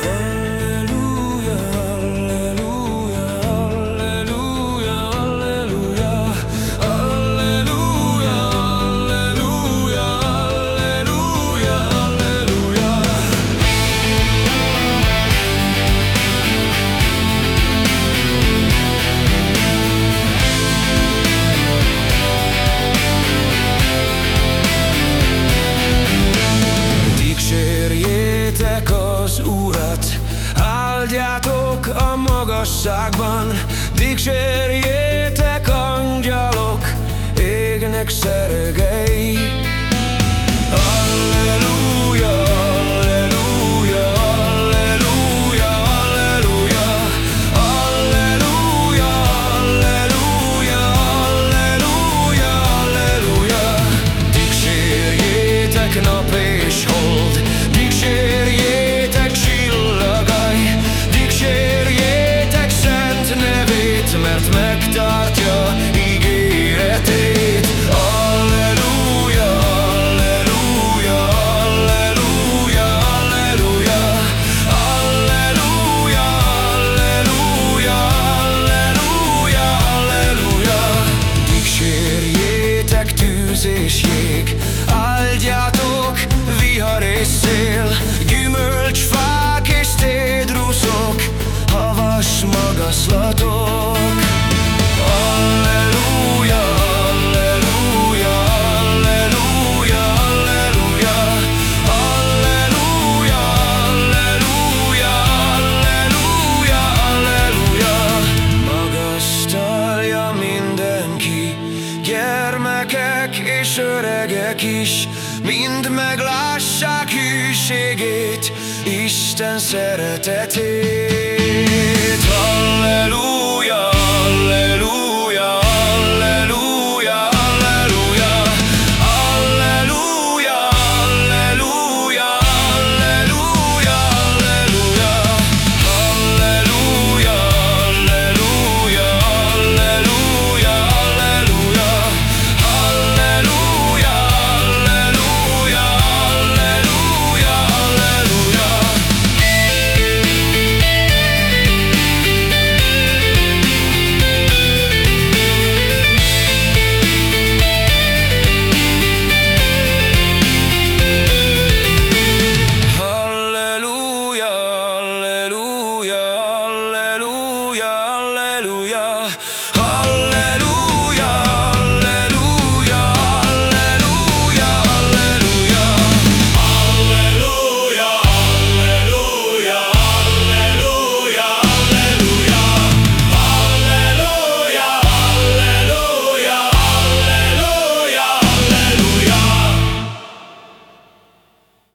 There Áldjátok a magasságban, dicsérjétek angyalok, égnek szeregei. és jég Áldjátok vihar és szél is Mind meglássák hűségét Isten szeretetét